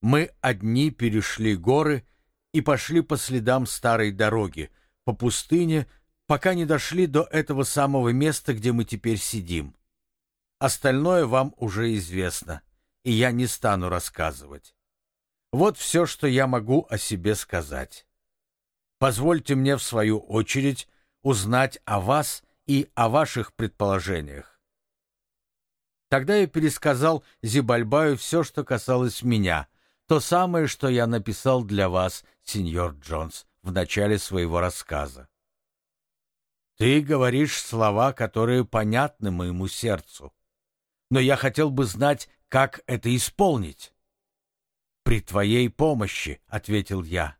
Мы одни перешли горы и пошли по следам старой дороги, по пустыне, пока не дошли до этого самого места, где мы теперь сидим. Остальное вам уже известно, и я не стану рассказывать. Вот все, что я могу о себе сказать. Позвольте мне, в свою очередь, узнать о вас и о ваших предположениях. Тогда я пересказал Зибальбаю все, что касалось меня, то самое, что я написал для вас, сеньор Джонс, в начале своего рассказа. Ты говоришь слова, которые понятны моему сердцу. Но я хотел бы знать, как это исполнить. «При твоей помощи», — ответил я.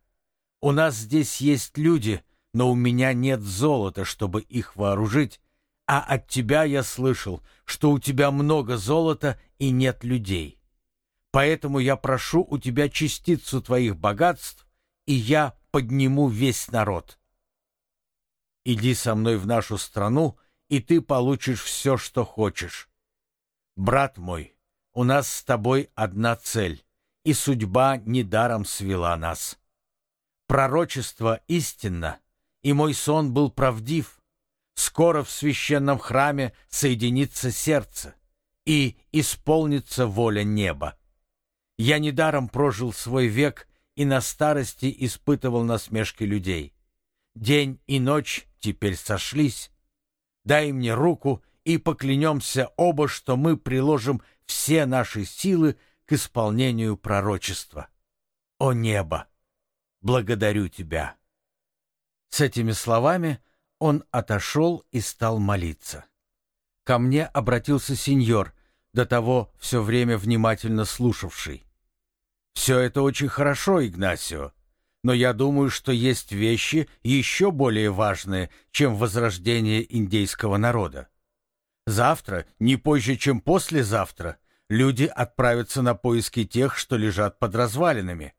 У нас здесь есть люди, но у меня нет золота, чтобы их вооружить, а от тебя я слышал, что у тебя много золота и нет людей. Поэтому я прошу у тебя частицу твоих богатств, и я подниму весь народ. Иди со мной в нашу страну, и ты получишь все, что хочешь. Брат мой, у нас с тобой одна цель, и судьба недаром свела нас. Пророчество истинно, и мой сон был правдив. Скоро в священном храме соединится сердце, и исполнится воля неба. Я недаром прожил свой век и на старости испытывал насмешки людей. День и ночь теперь сошлись. Дай мне руку и поклянемся оба, что мы приложим все наши силы к исполнению пророчества. О небо! благодарю тебя». С этими словами он отошел и стал молиться. Ко мне обратился сеньор, до того все время внимательно слушавший. «Все это очень хорошо, Игнасио, но я думаю, что есть вещи еще более важные, чем возрождение индейского народа. Завтра, не позже, чем послезавтра, люди отправятся на поиски тех, что лежат под развалинами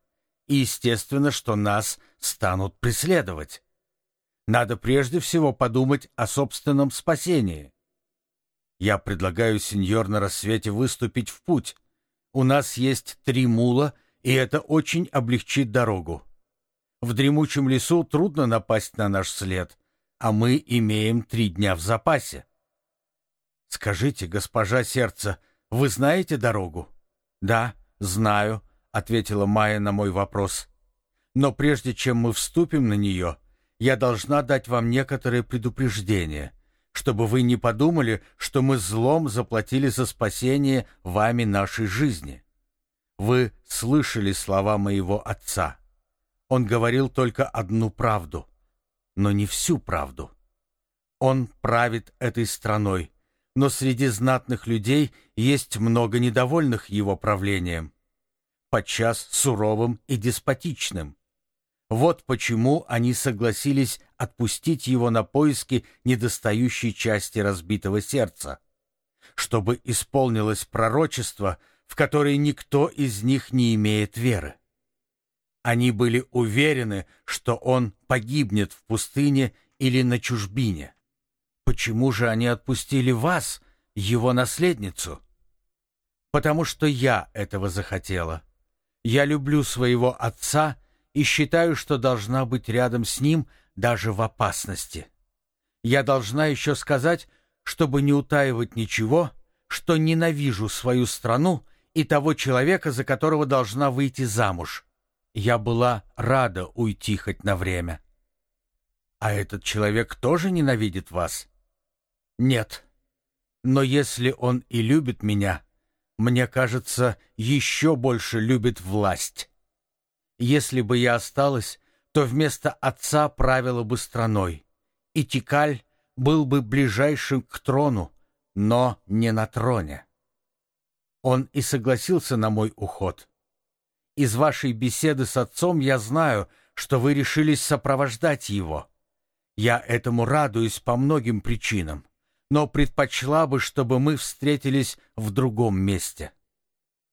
и естественно, что нас станут преследовать. Надо прежде всего подумать о собственном спасении. Я предлагаю, сеньор, на рассвете выступить в путь. У нас есть три мула, и это очень облегчит дорогу. В дремучем лесу трудно напасть на наш след, а мы имеем три дня в запасе. Скажите, госпожа сердце, вы знаете дорогу? Да, знаю, — ответила Майя на мой вопрос. «Но прежде чем мы вступим на нее, я должна дать вам некоторые предупреждения, чтобы вы не подумали, что мы злом заплатили за спасение вами нашей жизни. Вы слышали слова моего отца. Он говорил только одну правду, но не всю правду. Он правит этой страной, но среди знатных людей есть много недовольных его правлением подчас суровым и деспотичным. Вот почему они согласились отпустить его на поиски недостающей части разбитого сердца, чтобы исполнилось пророчество, в которое никто из них не имеет веры. Они были уверены, что он погибнет в пустыне или на чужбине. Почему же они отпустили вас, его наследницу? Потому что я этого захотела. Я люблю своего отца и считаю, что должна быть рядом с ним даже в опасности. Я должна еще сказать, чтобы не утаивать ничего, что ненавижу свою страну и того человека, за которого должна выйти замуж. Я была рада уйти хоть на время. А этот человек тоже ненавидит вас? Нет. Но если он и любит меня, мне кажется, еще больше любит власть. Если бы я осталась, то вместо отца правила бы страной, и Тикаль был бы ближайшим к трону, но не на троне. Он и согласился на мой уход. Из вашей беседы с отцом я знаю, что вы решились сопровождать его. Я этому радуюсь по многим причинам но предпочла бы, чтобы мы встретились в другом месте.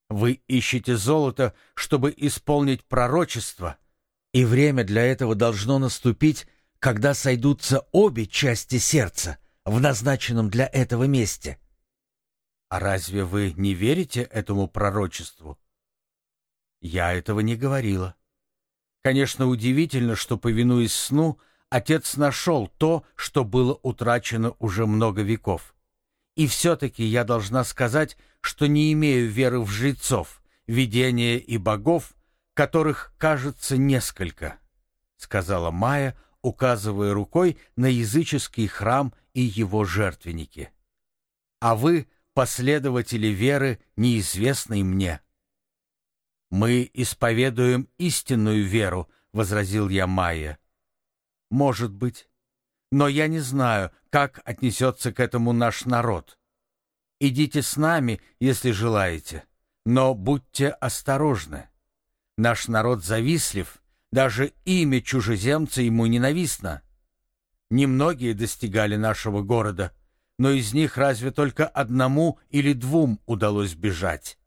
Вы ищете золото, чтобы исполнить пророчество, и время для этого должно наступить, когда сойдутся обе части сердца в назначенном для этого месте. А разве вы не верите этому пророчеству? Я этого не говорила. Конечно, удивительно, что, повинуясь сну, отец нашел то, что было утрачено уже много веков. И все-таки я должна сказать, что не имею веры в жрецов, видения и богов, которых, кажется, несколько, — сказала Майя, указывая рукой на языческий храм и его жертвенники. А вы, последователи веры, неизвестной мне. «Мы исповедуем истинную веру», — возразил я Майя. «Может быть. Но я не знаю, как отнесется к этому наш народ. Идите с нами, если желаете, но будьте осторожны. Наш народ завистлив, даже имя чужеземца ему ненавистно. Немногие достигали нашего города, но из них разве только одному или двум удалось бежать.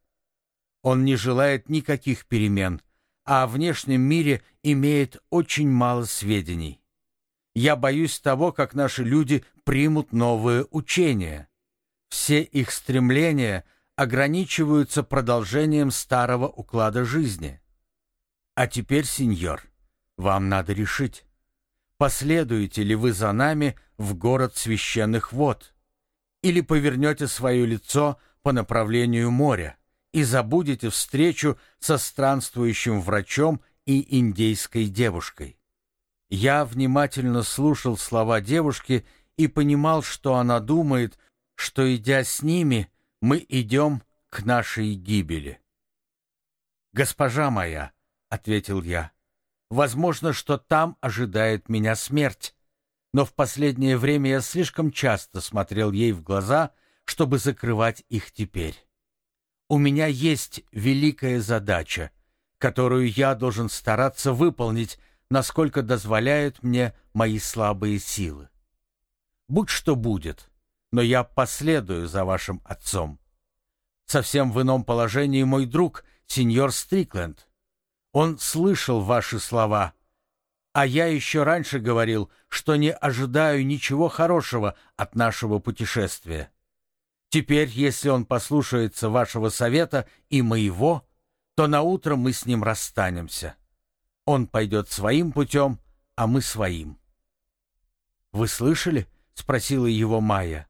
Он не желает никаких перемен, а о внешнем мире имеет очень мало сведений. Я боюсь того, как наши люди примут новые учения. Все их стремления ограничиваются продолжением старого уклада жизни. А теперь, сеньор, вам надо решить, последуете ли вы за нами в город священных вод или повернете свое лицо по направлению моря и забудете встречу со странствующим врачом и индейской девушкой. Я внимательно слушал слова девушки и понимал, что она думает, что, идя с ними, мы идем к нашей гибели. «Госпожа моя», — ответил я, — «возможно, что там ожидает меня смерть, но в последнее время я слишком часто смотрел ей в глаза, чтобы закрывать их теперь. У меня есть великая задача, которую я должен стараться выполнить, насколько дозволяют мне мои слабые силы. Будь что будет, но я последую за вашим отцом. Совсем в ином положении мой друг, сеньор Стрикленд. Он слышал ваши слова, а я еще раньше говорил, что не ожидаю ничего хорошего от нашего путешествия. Теперь, если он послушается вашего совета и моего, то на утро мы с ним расстанемся. Он пойдет своим путем, а мы своим. Вы слышали? спросила его Майя.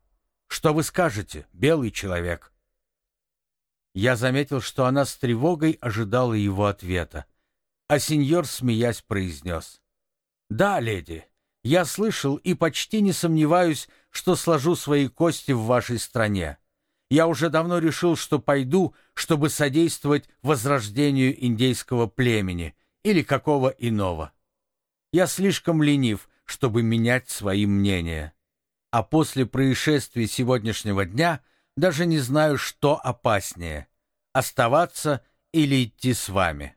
Что вы скажете, белый человек? Я заметил, что она с тревогой ожидала его ответа, а сеньор, смеясь, произнес: "Да, леди, я слышал и почти не сомневаюсь, что сложу свои кости в вашей стране. Я уже давно решил, что пойду, чтобы содействовать возрождению индейского племени или какого иного. Я слишком ленив, чтобы менять свои мнения. А после происшествий сегодняшнего дня даже не знаю, что опаснее — оставаться или идти с вами.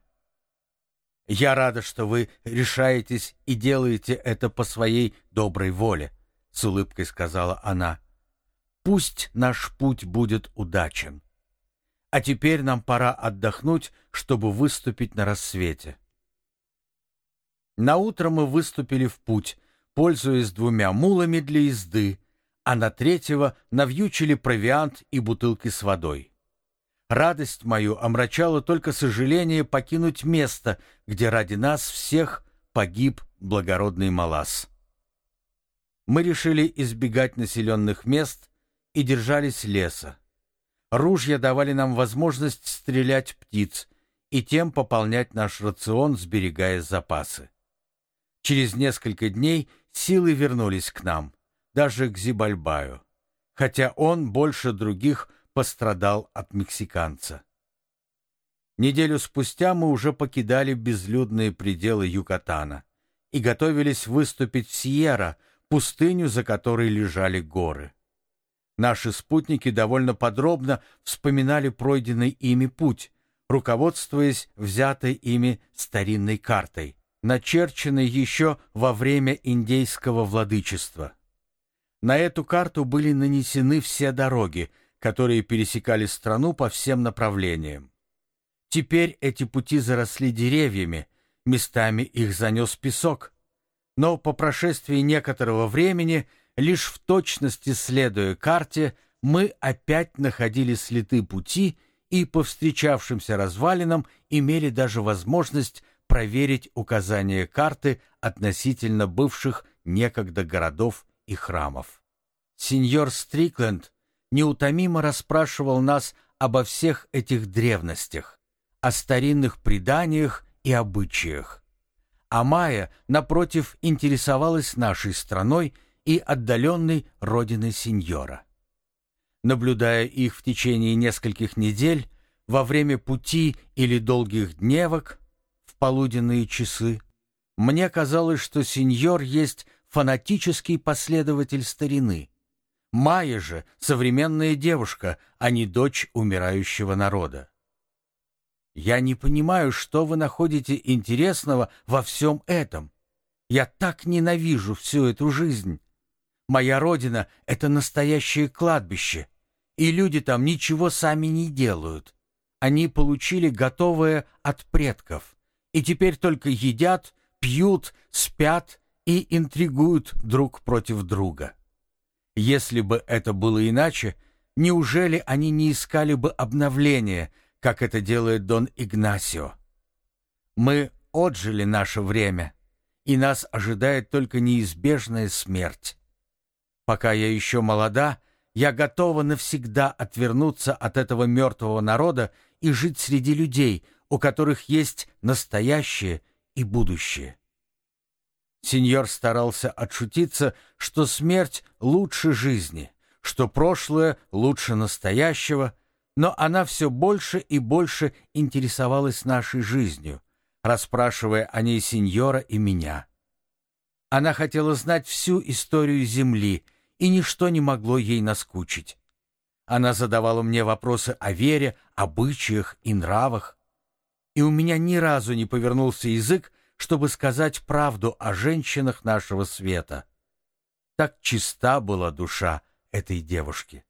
Я рада, что вы решаетесь и делаете это по своей доброй воле, — с улыбкой сказала она. Пусть наш путь будет удачен. А теперь нам пора отдохнуть, чтобы выступить на рассвете. На утро мы выступили в путь, пользуясь двумя мулами для езды, а на третьего навьючили провиант и бутылки с водой. Радость мою омрачала только сожаление покинуть место, где ради нас всех погиб благородный Малас. Мы решили избегать населенных мест и держались леса. Ружья давали нам возможность стрелять птиц и тем пополнять наш рацион, сберегая запасы. Через несколько дней силы вернулись к нам, даже к Зибальбаю, хотя он больше других пострадал от мексиканца. Неделю спустя мы уже покидали безлюдные пределы Юкатана и готовились выступить в Сьерра, пустыню, за которой лежали горы. Наши спутники довольно подробно вспоминали пройденный ими путь, руководствуясь взятой ими старинной картой, начерченной еще во время индейского владычества. На эту карту были нанесены все дороги, которые пересекали страну по всем направлениям. Теперь эти пути заросли деревьями, местами их занес песок. Но по прошествии некоторого времени, лишь в точности следуя карте, мы опять находили следы пути и по встречавшимся развалинам имели даже возможность проверить указания карты относительно бывших некогда городов и храмов. Сеньор Стрикленд неутомимо расспрашивал нас обо всех этих древностях, о старинных преданиях и обычаях. А Майя, напротив, интересовалась нашей страной и отдаленной родиной сеньора. Наблюдая их в течение нескольких недель, во время пути или долгих дневок, полуденные часы, мне казалось, что сеньор есть фанатический последователь старины. Майя же — современная девушка, а не дочь умирающего народа. Я не понимаю, что вы находите интересного во всем этом. Я так ненавижу всю эту жизнь. Моя родина — это настоящее кладбище, и люди там ничего сами не делают. Они получили готовое от предков, и теперь только едят, пьют, спят и интригуют друг против друга. Если бы это было иначе, неужели они не искали бы обновления — как это делает Дон Игнасио. Мы отжили наше время, и нас ожидает только неизбежная смерть. Пока я еще молода, я готова навсегда отвернуться от этого мертвого народа и жить среди людей, у которых есть настоящее и будущее. Сеньор старался отшутиться, что смерть лучше жизни, что прошлое лучше настоящего — но она все больше и больше интересовалась нашей жизнью, расспрашивая о ней сеньора и меня. Она хотела знать всю историю Земли, и ничто не могло ей наскучить. Она задавала мне вопросы о вере, обычаях и нравах, и у меня ни разу не повернулся язык, чтобы сказать правду о женщинах нашего света. Так чиста была душа этой девушки.